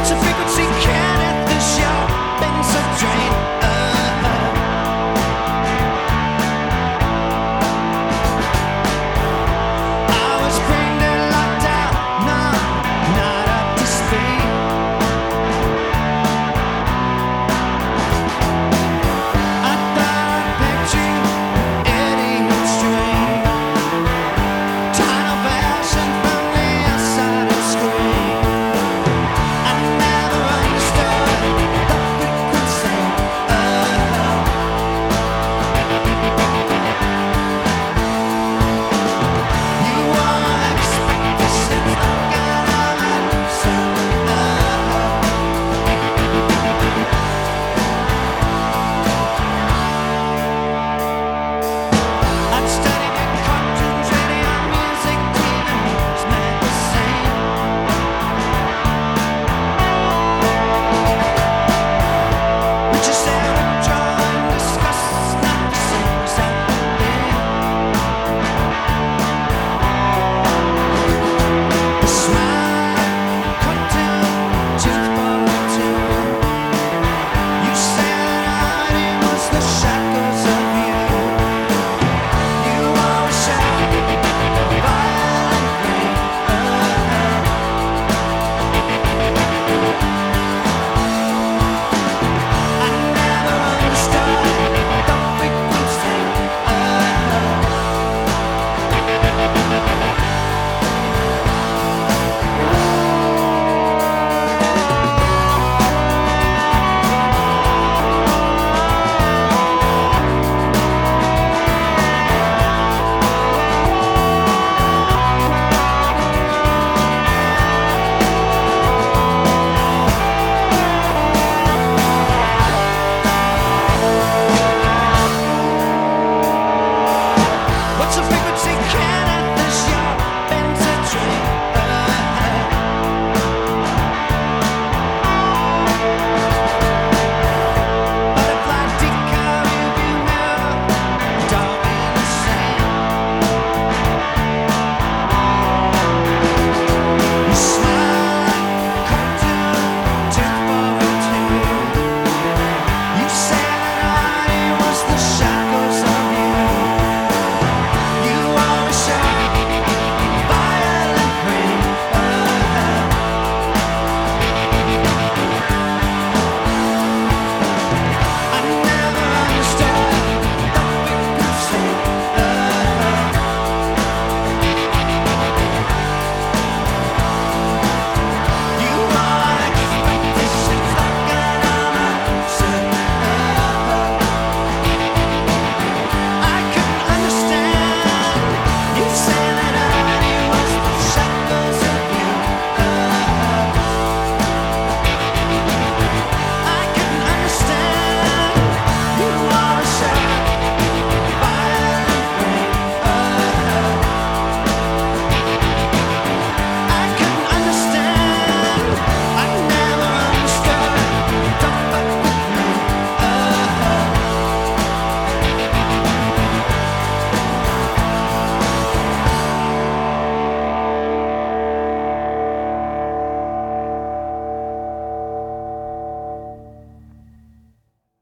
what's a frequency can